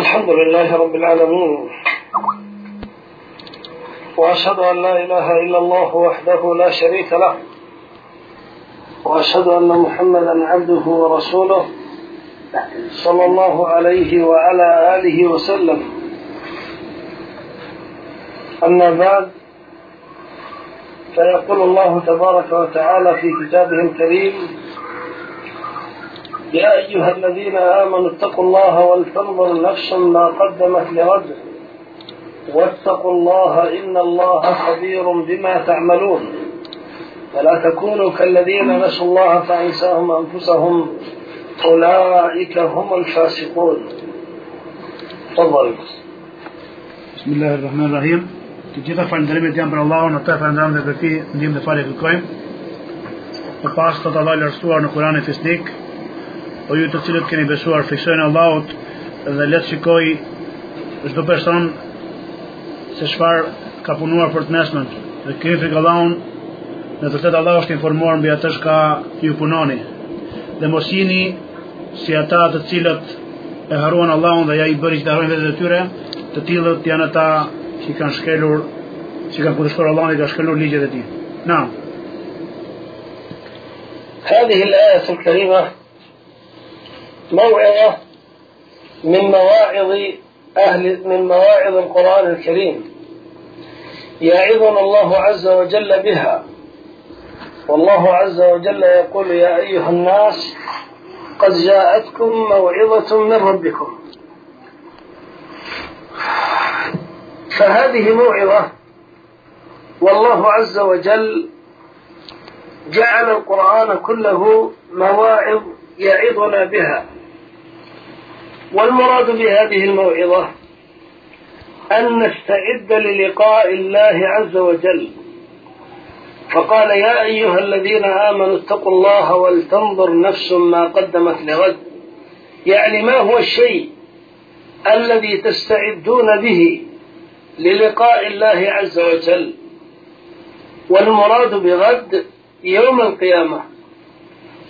الحمد لله رب العالمين. وأشهد أن لا إله إلا الله وحده لا شريك له. وأشهد أن محمدا عبده ورسوله صلى الله عليه وعلى آله وسلم. أما بعد فيقول الله تبارك وتعالى في كتابه الكريم يا أيها الذين آمنوا اتقوا الله ولتنظر نفس ما قدمت لغد واتقوا الله إن الله خبير بما تعملون. فلا تكونوا كالذين نسوا الله فأنساهم أنفسهم. أولئك هم الفاسقون. تفضل. بسم الله الرحمن الرحيم. Të gjitha falënderimet janë për Allahun, atë falënderojmë dhe për ti ndihmë dhe falë kërkojmë. Për pas të të dalë rëstuar në Kur'anin fisnik, o ju të cilët keni besuar fiksojnë Allahut dhe letë shikoj çdo person se çfarë ka punuar për të mesmën dhe keni frikë Allahun në të vërtetë Allah është informuar mbi atë që ju punoni dhe mos jini si ata të cilët e haruan Allahun dhe ja i bëri që të harrojnë vetë të tyre të tillët janë ata që kanë shkelur që kanë kundërshtuar Allahun dhe kanë shkelur ligjet e tij. Naam. هذه الآية الكريمة موعظة من مواعظ أهل من مواعظ القرآن الكريم. يعظنا الله عز وجل بها. والله عز وجل يقول يا أيها الناس قد جاءتكم موعظة من ربكم. فهذه موعظة والله عز وجل جعل القرآن كله مواعظ يعظنا بها. والمراد بهذه الموعظة أن نستعد للقاء الله عز وجل. فقال يا أيها الذين آمنوا اتقوا الله ولتنظر نفس ما قدمت لغد. يعني ما هو الشيء الذي تستعدون به للقاء الله عز وجل؟ والمراد بغد يوم القيامة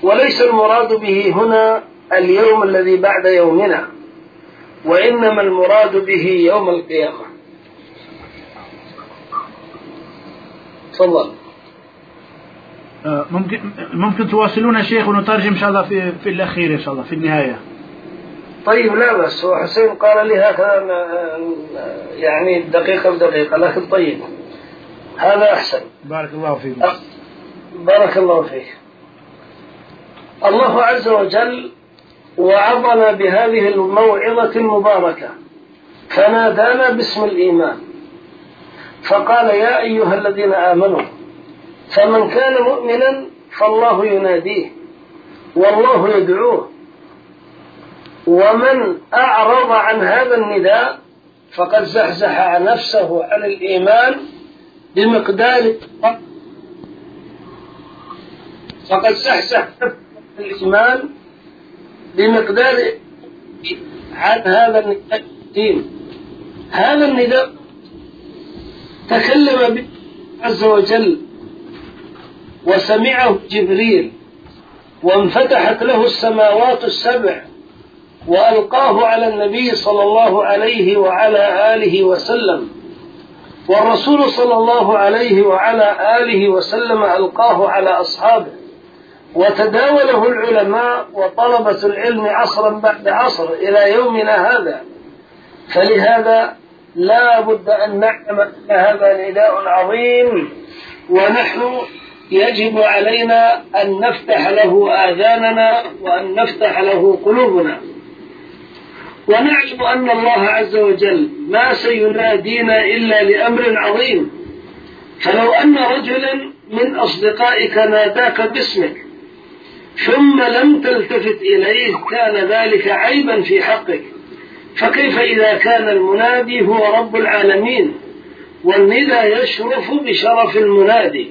وليس المراد به هنا اليوم الذي بعد يومنا وإنما المراد به يوم القيامة. تفضل. ممكن ممكن تواصلون شيخ ونترجم إن شاء الله في في الأخير إن شاء الله في النهاية. طيب لا بس هو حسين قال لي هكذا يعني دقيقة بدقيقة لكن طيب. هذا أحسن. بارك الله فيك بارك الله فيك. الله عز وجل وعظنا بهذه الموعظة المباركة فنادانا باسم الإيمان. فقال يا أيها الذين آمنوا فمن كان مؤمنا فالله يناديه والله يدعوه ومن أعرض عن هذا النداء فقد زحزح نفسه عن الإيمان بمقدار فقد زحزح الإيمان بمقدار عن هذا النداء الدين هذا النداء تكلم به عز وجل وسمعه جبريل وانفتحت له السماوات السبع وألقاه على النبي صلى الله عليه وعلى آله وسلم. والرسول صلى الله عليه وعلى آله وسلم ألقاه على أصحابه. وتداوله العلماء وطلبة العلم عصرا بعد عصر إلى يومنا هذا. فلهذا لا بد أن نعلم أن هذا نداء عظيم ونحن يجب علينا أن نفتح له آذاننا وأن نفتح له قلوبنا. ونعلم أن الله عز وجل ما سينادينا إلا لأمر عظيم. فلو أن رجلا من أصدقائك ناداك باسمك ثم لم تلتفت إليه كان ذلك عيبا في حقك. فكيف إذا كان المنادي هو رب العالمين؟ والندى يشرف بشرف المنادي.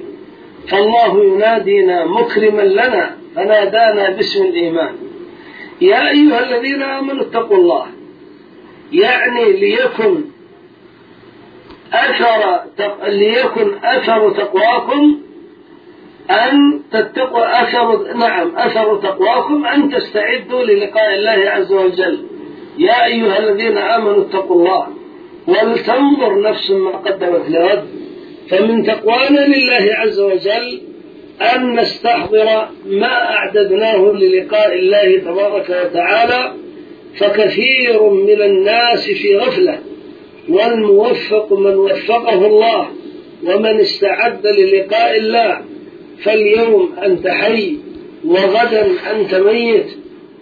فالله ينادينا مكرما لنا فنادانا باسم الإيمان. يا أيها الذين آمنوا اتقوا الله. يعني ليكن أثر ليكن أثر تقواكم أن تتقوا أثر نعم أثر تقواكم أن تستعدوا للقاء الله عز وجل. يا أيها الذين آمنوا اتقوا الله ولتنظر نفس ما قدمت لغد. فمن تقوانا لله عز وجل أن نستحضر ما أعددناه للقاء الله تبارك وتعالى فكثير من الناس في غفلة. والموفق من وفقه الله ومن استعد للقاء الله. فاليوم أنت حي وغدا أنت ميت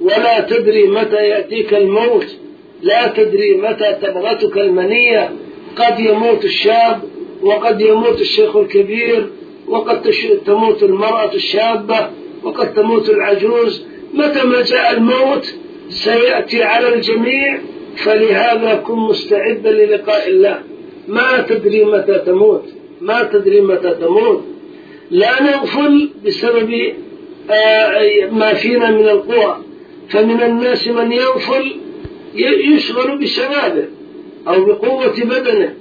ولا تدري متى يأتيك الموت لا تدري متى تبغتك المنية. قد يموت الشاب وقد يموت الشيخ الكبير وقد تموت المرأة الشابة وقد تموت العجوز. متى ما جاء الموت سيأتي على الجميع. فلهذا كن مستعدا للقاء الله. ما تدري متى تموت ما تدري متى تموت. لا نغفل بسبب ما فينا من القوى. فمن الناس من يغفل يشغل بشبابه أو بقوة بدنه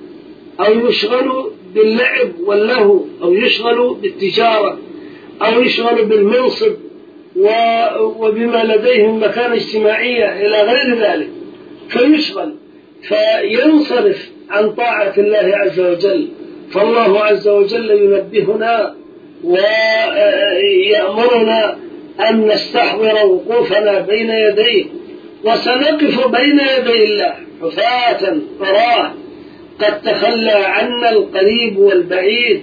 أو يشغل باللعب واللهو أو يشغل بالتجارة أو يشغل بالمنصب وبما لديه من مكانة اجتماعية إلى غير ذلك. فيشغل فينصرف عن طاعة الله عز وجل. فالله عز وجل ينبهنا ويأمرنا أن نستحضر وقوفنا بين يديه وسنقف بين يدي الله حفاة عراه قد تخلى عنا القريب والبعيد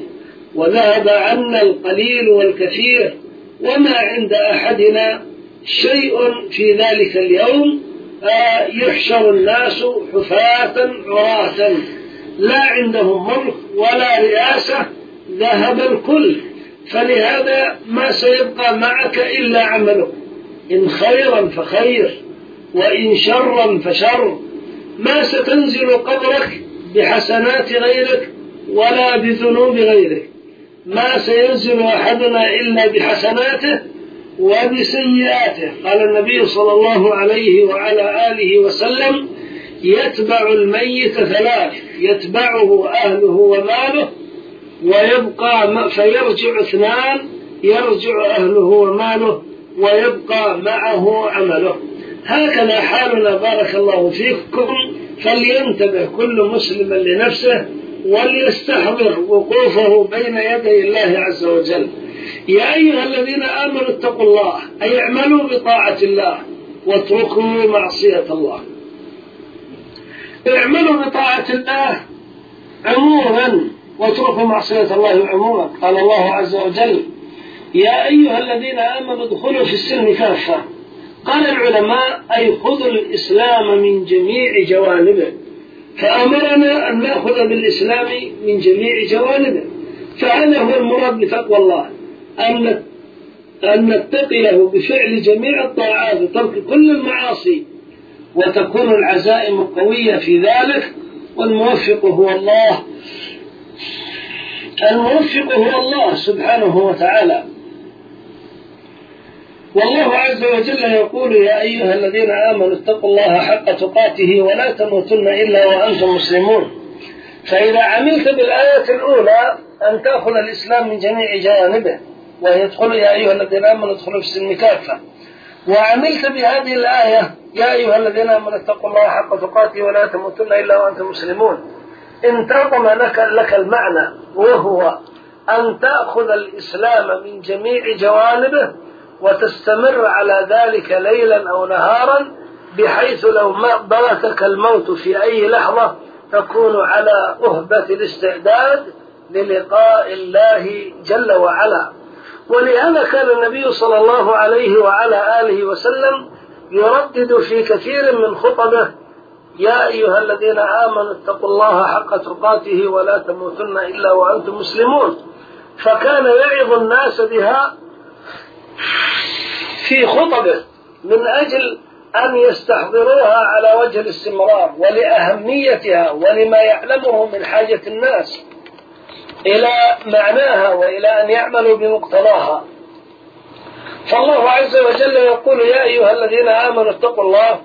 وذهب عنا القليل والكثير وما عند أحدنا شيء في ذلك اليوم يحشر الناس حفاة عراة لا عندهم ملك ولا رئاسة ذهب الكل. فلهذا ما سيبقى معك إلا عملك. إن خيرا فخير وإن شرا فشر. ما ستنزل قبرك بحسنات غيرك ولا بذنوب غيرك. ما سينزل أحدنا إلا بحسناته وبسيئاته. قال النبي صلى الله عليه وعلى آله وسلم يتبع الميت ثلاث يتبعه أهله وماله ويبقى فيرجع اثنان يرجع أهله وماله ويبقى معه عمله. هكذا حالنا بارك الله فيكم. فلينتبه كل مسلم لنفسه وليستحضر وقوفه بين يدي الله عز وجل. يا أيها الذين آمنوا اتقوا الله أي اعملوا بطاعة الله واتركوا معصية الله. اعملوا بطاعة الله عموما. واتركوا معصية الله عموما قال الله عز وجل يا أيها الذين آمنوا ادخلوا في السلم كافة. قال العلماء أي خذوا الإسلام من جميع جوانبه. فأمرنا أن نأخذ بالإسلام من جميع جوانبه. فهذا هو المراد بتقوى الله أن أن نتقيه بفعل جميع الطاعات وترك كل المعاصي. وتكون العزائم قوية في ذلك والموفق هو الله. الموفق هو الله سبحانه وتعالى. والله عز وجل يقول يا أيها الذين آمنوا اتقوا الله حق تقاته ولا تموتن إلا وأنتم مسلمون. فإذا عملت بالآية الأولى أن تأخذ الإسلام من جميع جوانبه تقول يا أيها الذين آمنوا ادخلوا في السلم كافة. وعملت بهذه الآية يا أيها الذين آمنوا اتقوا الله حق تقاته ولا تموتن إلا وأنتم مسلمون. انتظم لك لك المعنى وهو أن تأخذ الإسلام من جميع جوانبه وتستمر على ذلك ليلا أو نهارا بحيث لو ما بلغك الموت في أي لحظة تكون على أهبة الاستعداد للقاء الله جل وعلا. ولهذا كان النبي صلى الله عليه وعلى آله وسلم يردد في كثير من خطبه يا أيها الذين آمنوا اتقوا الله حق تقاته ولا تموتن إلا وأنتم مسلمون. فكان يعظ الناس بها في خطبه من أجل أن يستحضروها على وجه الاستمرار ولأهميتها ولما يعلمه من حاجة الناس إلى معناها وإلى أن يعملوا بمقتضاها. فالله عز وجل يقول يا أيها الذين آمنوا اتقوا الله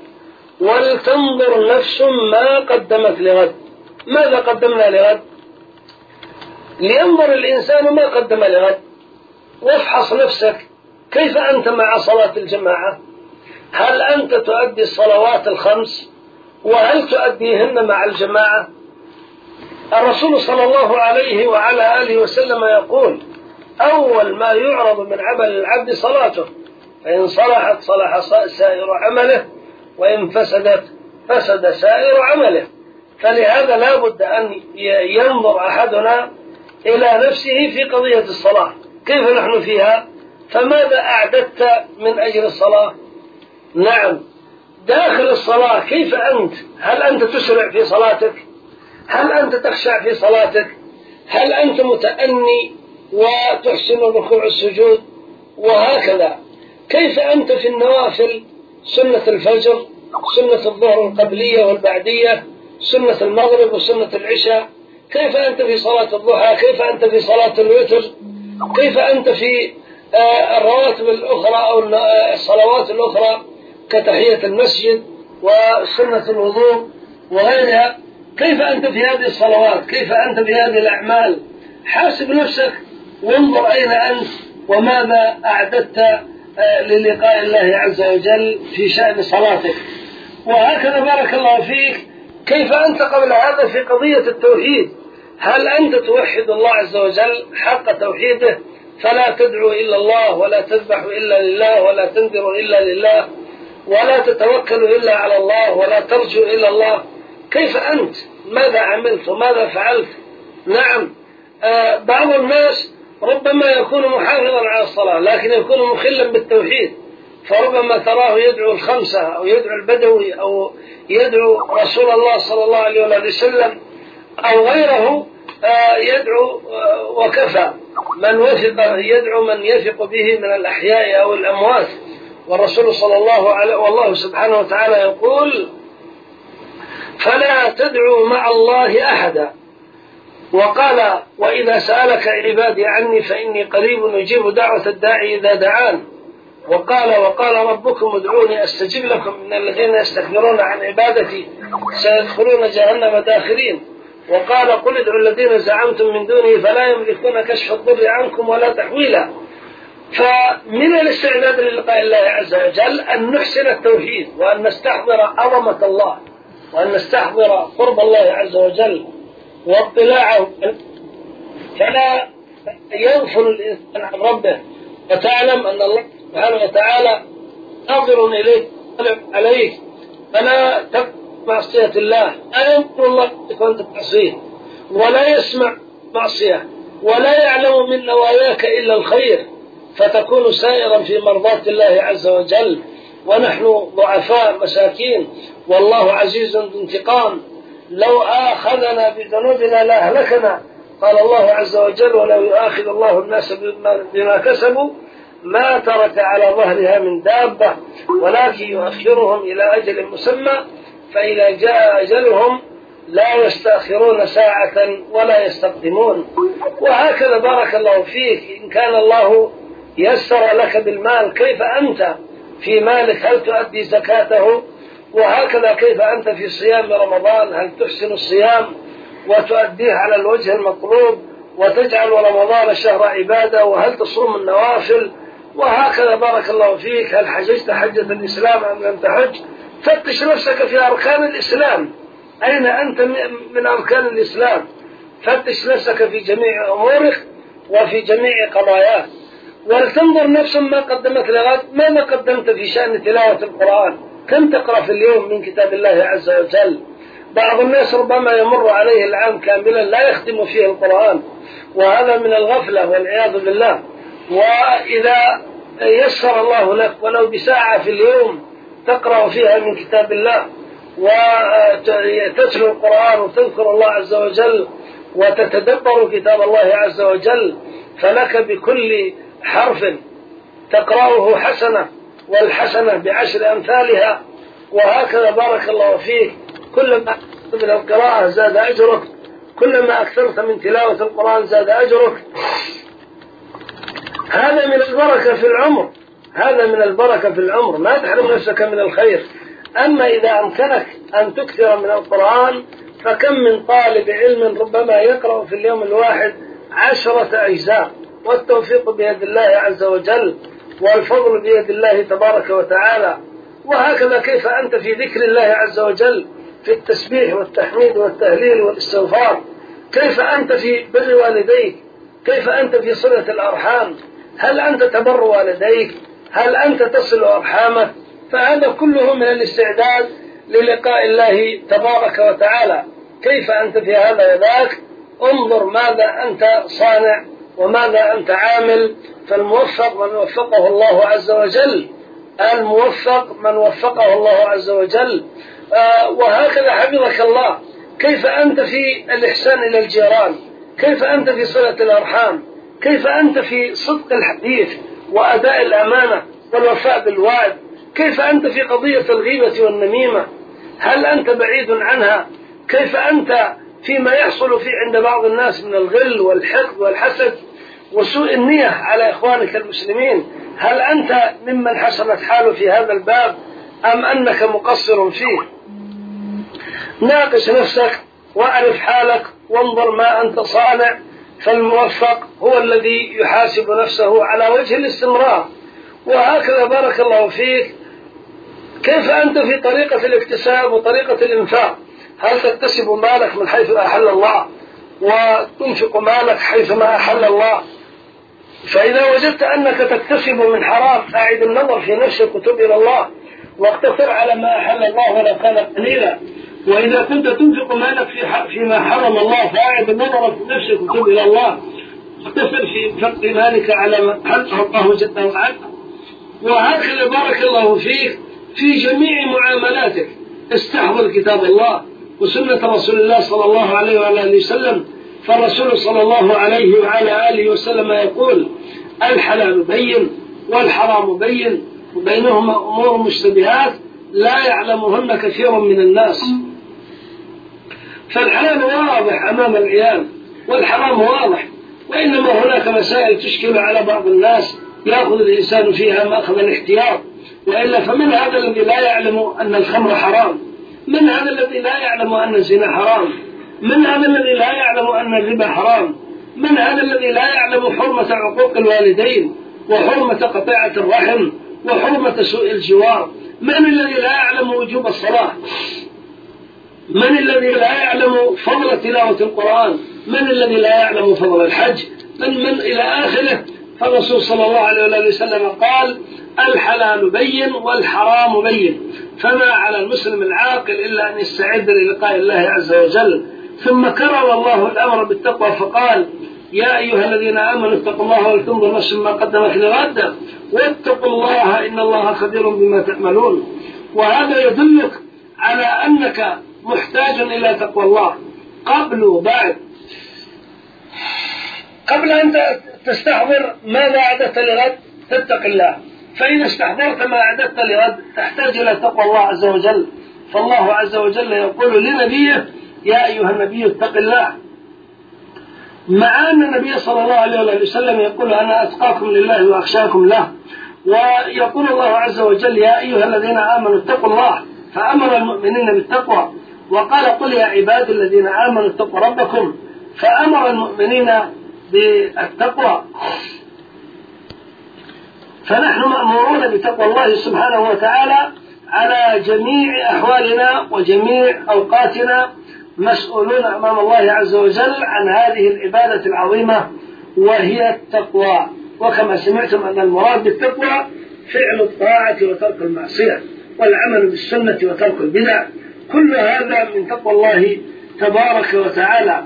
ولتنظر نفس ما قدمت لغد. ماذا قدمنا لغد؟ لينظر الإنسان ما قدم لغد. وافحص نفسك. كيف أنت مع صلاة الجماعة؟ هل أنت تؤدي الصلوات الخمس؟ وهل تؤديهن مع الجماعة؟ الرسول صلى الله عليه وعلى آله وسلم يقول أول ما يعرض من عمل العبد صلاته فإن صلحت صلح سائر عمله وإن فسدت فسد سائر عمله. فلهذا لا بد أن ينظر أحدنا إلى نفسه في قضية الصلاة. كيف نحن فيها؟ فماذا أعددت من أجل الصلاة؟ نعم. داخل الصلاة كيف أنت؟ هل أنت تسرع في صلاتك؟ هل أنت تخشع في صلاتك؟ هل أنت متأني وتحسن الركوع السجود؟ وهكذا. كيف أنت في النوافل؟ سنة الفجر سنة الظهر القبلية والبعدية سنة المغرب وسنة العشاء. كيف أنت في صلاة الضحى؟ كيف أنت في صلاة الوتر؟ كيف أنت في آه، الرواتب الأخرى أو آه، الصلوات الأخرى كتحية المسجد وسنة الوضوء وغيرها؟ كيف أنت في هذه الصلوات؟ كيف أنت في هذه الأعمال؟ حاسب نفسك وانظر أين أنت وماذا أعددت للقاء الله عز وجل في شأن صلاتك. وهكذا بارك الله فيك. كيف أنت قبل هذا في قضية التوحيد؟ هل أنت توحد الله عز وجل حق توحيده؟ فلا تدعو إلا الله ولا تذبح إلا لله ولا تنذر إلا لله ولا تتوكل إلا على الله ولا ترجو إلا الله. كيف أنت؟ ماذا عملت؟ وماذا فعلت؟ نعم. آه بعض الناس ربما يكون محافظا على الصلاة لكن يكون مخلا بالتوحيد. فربما تراه يدعو الخمسة أو يدعو البدوي أو يدعو رسول الله صلى الله عليه وسلم أو غيره آه، يدعو آه، وكفى. من وثق يدعو من يثق به من الأحياء أو الأموات. والرسول صلى الله عليه والله سبحانه وتعالى يقول فلا تدعوا مع الله أحدا. وقال وإذا سألك عبادي عني فإني قريب أجيب دعوة الداعي إذا دعان. وقال وقال ربكم ادعوني أستجب لكم من الذين يستكبرون عن عبادتي سيدخلون جهنم داخلين وقال قل ادعوا الذين زعمتم من دونه فلا يملكون كشف الضر عنكم ولا تحويلا. فمن الاستعداد للقاء الله عز وجل أن نحسن التوحيد وأن نستحضر عظمة الله وأن نستحضر قرب الله عز وجل. واطلاعه. فلا يغفل الإنسان عن ربه. وتعلم أن الله سبحانه وتعالى ناظر إليك عليك فلا تبقى معصية الله. لا ينظر الله وأنت تعصيه. ولا يسمع معصية. ولا يعلم من نواياك إلا الخير. فتكون سائرا في مرضاة الله عز وجل. ونحن ضعفاء مساكين. والله عزيز ذو انتقام. لو آخذنا بذنوبنا لأهلكنا. قال الله عز وجل ولو يؤاخذ الله الناس بما كسبوا ما ترك على ظهرها من دابة ولكن يؤخرهم إلى أجل مسمى فإذا جاء أجلهم لا يستأخرون ساعة ولا يستقدمون. وهكذا بارك الله فيك. إن كان الله يسر لك بالمال كيف أنت؟ في مالك هل تؤدي زكاته؟ وهكذا كيف أنت في صيام رمضان؟ هل تحسن الصيام وتؤديه على الوجه المطلوب وتجعل رمضان شهر عبادة؟ وهل تصوم النوافل؟ وهكذا بارك الله فيك. هل حججت حجة الإسلام أم لم تحج؟ فتش نفسك في أركان الإسلام. أين أنت من أركان الإسلام؟ فتش نفسك في جميع أمورك وفي جميع قضاياك. ولتنظر نفسا ما قدمت لغد ماذا قدمت في شأن تلاوة القرآن. كم تقرأ في اليوم من كتاب الله عز وجل؟ بعض الناس ربما يمر عليه العام كاملا لا يختم فيه القرآن وهذا من الغفلة والعياذ بالله. وإذا يسر الله لك ولو بساعة في اليوم تقرأ فيها من كتاب الله وتتلو القرآن وتذكر الله عز وجل وتتدبر كتاب الله عز وجل فلك بكل حرف تقرأه حسنة. والحسنة بعشر أمثالها وهكذا بارك الله فيك. كلما أكثرت من القراءة زاد أجرك كلما أكثرت من تلاوة القرآن زاد أجرك. هذا من البركة في العمر هذا من البركة في العمر. ما تحرم نفسك من الخير. أما إذا أمكنك أن تكثر من القرآن فكم من طالب علم ربما يقرأ في اليوم الواحد عشرة أجزاء. والتوفيق بيد الله عز وجل. والفضل بيد الله تبارك وتعالى. وهكذا كيف أنت في ذكر الله عز وجل في التسبيح والتحميد والتهليل والاستغفار؟ كيف أنت في بر والديك؟ كيف أنت في صلة الأرحام؟ هل أنت تبر والديك؟ هل أنت تصل أرحامك؟ فهذا كله من الاستعداد للقاء الله تبارك وتعالى. كيف أنت في هذا وذاك؟ انظر ماذا أنت صانع وماذا أنت عامل؟ فالموفق من وفقه الله عز وجل. الموفق من وفقه الله عز وجل. آه وهكذا حفظك الله. كيف أنت في الإحسان إلى الجيران؟ كيف أنت في صلة الأرحام؟ كيف أنت في صدق الحديث وأداء الأمانة والوفاء بالوعد؟ كيف أنت في قضية الغيبة والنميمة؟ هل أنت بعيد عنها؟ كيف أنت فيما يحصل في عند بعض الناس من الغل والحقد والحسد وسوء النية على إخوانك المسلمين. هل أنت ممن حسنت حاله في هذا الباب أم أنك مقصر فيه؟ ناقش نفسك واعرف حالك وانظر ما أنت صانع. فالموفق هو الذي يحاسب نفسه على وجه الاستمرار. وهكذا بارك الله فيك. كيف أنت في طريقة الاكتساب وطريقة الإنفاق؟ هل تكتسب مالك من حيث أحل الله وتنفق مالك حيث ما أحل الله؟ فإذا وجدت أنك تكتسب من حرام أعد النظر في نفسك وتب إلى الله واقتصر على ما أحل الله ولو كان قليلا. وإذا كنت تنفق مالك في فيما حرم الله فأعد النظر في نفسك وتب إلى الله. اقتصر في انفاق مالك على ما حقه الله جل وعلا. وهكذا بارك الله فيك في جميع معاملاتك. استحضر كتاب الله. وسنة رسول الله صلى الله عليه وعلى آله وسلم. فالرسول صلى الله عليه وعلى آله وسلم يقول الحلال بين والحرام بين وبينهما أمور مشتبهات لا يعلمهن كثير من الناس. فالحلال واضح أمام العيان والحرام واضح وإنما هناك مسائل تشكل على بعض الناس يأخذ الإنسان فيها مأخذ الاحتياط وإلا فمن هذا الذي لا يعلم أن الخمر حرام. من هذا الذي لا يعلم أن الزنا حرام؟ من هذا الذي لا يعلم أن الربا حرام؟ من هذا الذي لا يعلم حرمة عقوق الوالدين؟ وحرمة قطيعة الرحم؟ وحرمة سوء الجوار؟ من الذي لا يعلم وجوب الصلاة؟ من الذي لا يعلم فضل تلاوة القرآن؟ من الذي لا يعلم فضل الحج؟ من من إلى آخره؟ فالرسول صلى الله عليه وسلم قال الحلال بين والحرام بين. فما على المسلم العاقل إلا أن يستعد للقاء الله عز وجل. ثم كرر الله الأمر بالتقوى فقال يا أيها الذين آمنوا اتقوا الله ولتنظر نفس ما قدمت لغد. واتقوا الله إن الله خبير بما تعملون. وهذا يدلك على أنك محتاج إلى تقوى الله. قبل وبعد. قبل أن تستحضر ماذا أعددت لغد تتق الله. فإذا استحضرت ما أعددت لغد تحتاج إلى تقوى الله عز وجل. فالله عز وجل يقول لنبيه يا أيها النبي اتق الله. مع أن النبي صلى الله عليه وسلم يقول أنا أتقاكم لله وأخشاكم له. ويقول الله عز وجل يا أيها الذين آمنوا اتقوا الله فأمر المؤمنين بالتقوى. وقال قل يا عبادي الذين آمنوا اتقوا ربكم. فأمر المؤمنين بالتقوى فنحن مأمورون بتقوى الله سبحانه وتعالى على جميع أحوالنا وجميع أوقاتنا مسؤولون أمام الله عز وجل عن هذه العبادة العظيمة وهي التقوى. وكما سمعتم أن المراد بالتقوى فعل الطاعة وترك المعصية والعمل بالسنة وترك البدع. كل هذا من تقوى الله تبارك وتعالى.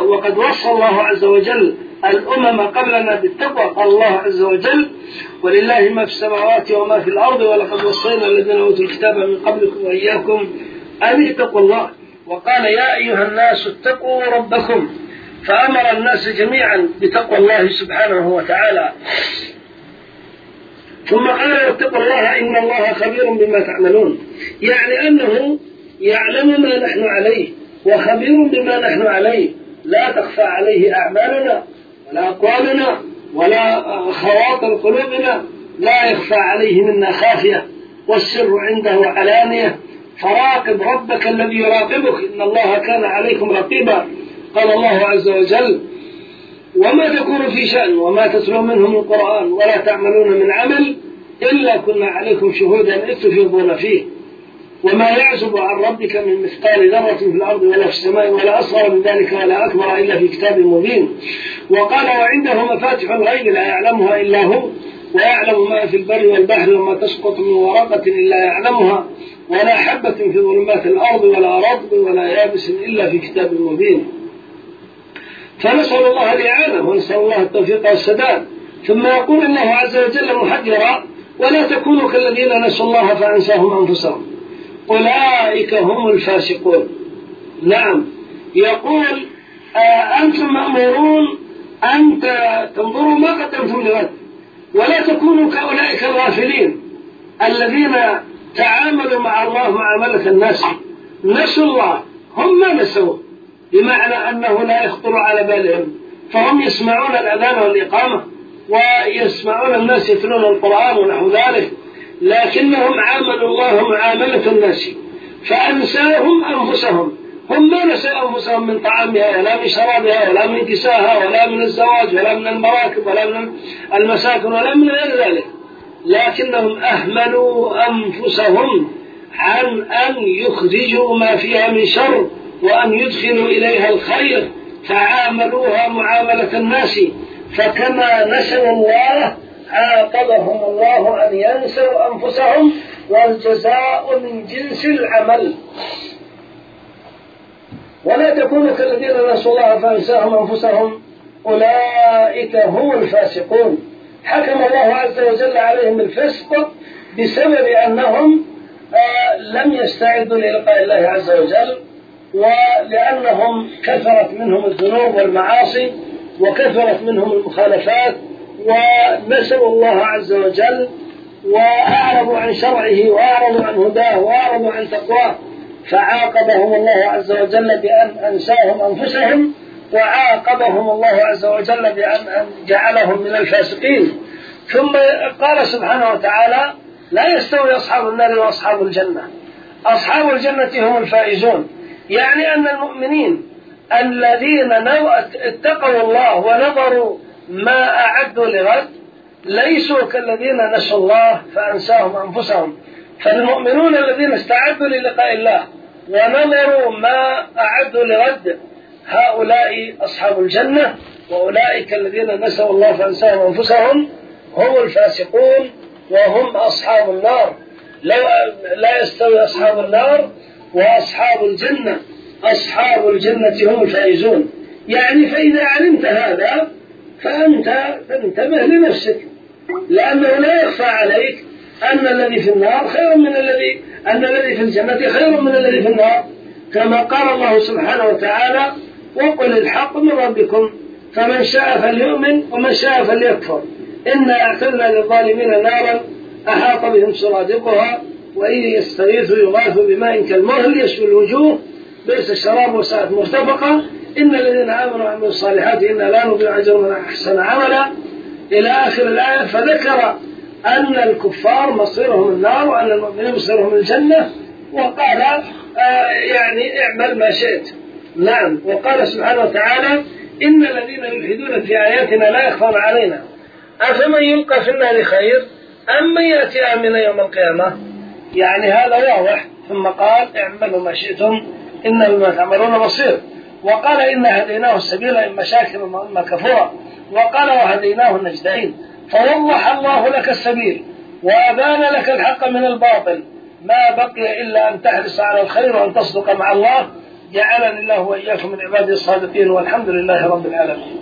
وقد وصى الله عز وجل الأمم قبلنا بالتقوى قال الله عز وجل ولله ما في السماوات وما في الأرض ولقد وصينا الذين أوتوا الكتاب من قبلكم وإياكم أن اتقوا الله وقال يا أيها الناس اتقوا ربكم فأمر الناس جميعا بتقوى الله سبحانه وتعالى. ثم قال اتقوا الله إن الله خبير بما تعملون يعني أنه يعلم ما نحن عليه. وخبير بما نحن عليه. لا تخفى عليه أعمالنا ولا أقوالنا ولا خواطر قلوبنا. لا يخفى عليه منا خافية. والسر عنده علانية. فراقب ربك الذي يراقبك. إن الله كان عليكم رقيبا. قال الله عز وجل وما تكون في شأن وما تتلو منه من قرآن ولا تعملون من عمل إلا كنا عليكم شهودا إذ تفيضون فيه. وما يعزب عن ربك من مثقال ذرة في الأرض ولا في السماء ولا أصغر من ذلك ولا أكبر إلا في كتاب مبين. وقال وعنده مفاتح الغيب لا يعلمها إلا هو ويعلم ما في البر والبحر وما تسقط من ورقة إلا يعلمها ولا حبة في ظلمات الأرض ولا رطب ولا يابس إلا في كتاب مبين. فنسأل الله الإعانة ونسأل الله التوفيق والسداد. ثم يقول الله عز وجل محذرا ولا تكونوا كالذين نسوا الله فأنساهم أنفسهم. أولئك هم الفاسقون. نعم. يقول آه أنتم مأمورون أن تنظروا ما قدمتم لغد. ولا تكونوا كأولئك الغافلين الذين تعاملوا مع الله معاملة الناس. نسوا الله. هم ما نسوه بمعنى أنه لا يخطر على بالهم. فهم يسمعون الأذان والإقامة ويسمعون الناس يتلون القرآن ونحو ذلك. لكنهم عاملوا الله معاملة الناس فأنساهم أنفسهم. هم ما نسوا أنفسهم من طعامها ولا من شرابها ولا من كساها ولا من الزواج ولا من المراكب ولا من المساكن ولا من غير ذلك. لكنهم أهملوا أنفسهم عن أن يخرجوا ما فيها من شر وأن يدخلوا إليها الخير فعاملوها معاملة الناس. فكما نسوا الله عاقبهم الله أن ينسوا أنفسهم والجزاء من جنس العمل. ولا تكونوا كالذين نسوا الله فأنساهم أنفسهم أولئك هم الفاسقون. حكم الله عز وجل عليهم بالفسق بسبب أنهم آه لم يستعدوا للقاء الله عز وجل ولأنهم كثرت منهم الذنوب والمعاصي وكثرت منهم المخالفات ونسوا الله عز وجل وأعرضوا عن شرعه وأعرضوا عن هداه وأعرضوا عن تقواه. فعاقبهم الله عز وجل بأن أنساهم أنفسهم وعاقبهم الله عز وجل بأن جعلهم من الفاسقين. ثم قال سبحانه وتعالى لا يستوي أصحاب النار وأصحاب الجنة. أصحاب الجنة هم الفائزون. يعني أن المؤمنين الذين اتقوا الله ونظروا ما أعدوا لغد ليسوا كالذين نسوا الله فأنساهم أنفسهم. فالمؤمنون الذين استعدوا للقاء الله ونظروا ما أعدوا لغد هؤلاء أصحاب الجنة وأولئك الذين نسوا الله فأنساهم أنفسهم هم الفاسقون وهم أصحاب النار. لا يستوي أصحاب النار وأصحاب الجنة أصحاب الجنة هم الفائزون. يعني فإذا علمت هذا فأنت تنتبه لنفسك. لأنه لا يخفى عليك أن الذي في النار خير من الذي أن الذي في الجنة خير من الذي في النار. كما قال الله سبحانه وتعالى وقل الحق من ربكم فمن شاء فليؤمن ومن شاء فليكفر. إنا أعتدنا للظالمين نارا أحاط بهم سرادقها وإن يستغيثوا يغاثوا بماء كالمهل يشفي الوجوه. بئس الشراب وساءت مرتفقة. إن الذين آمنوا وعملوا الصالحات إنا لا نضيع أجر من أحسن عملا. إلى آخر الآية فذكر أن الكفار مصيرهم النار وأن المؤمنين مصيرهم الجنة وقال آه يعني اعمل ما شئت. نعم. وقال سبحانه وتعالى إن الذين يلحدون في آياتنا لا يخفون علينا. أفمن يلقى في النار خير؟ أم من يأتي آمنا يوم القيامة؟ يعني هذا واضح. ثم قال اعملوا ما شئتم إن بما تعملون بصير. وقال إن هديناه السبيل إما شاكرا وإما كفورا وقال وهديناه النجدين. فوضح الله لك السبيل وأبان لك الحق من الباطل. ما بقي إلا أن تحرص على الخير وأن تصدق مع الله. جعلني الله وإياكم من عباده الصادقين والحمد لله رب العالمين.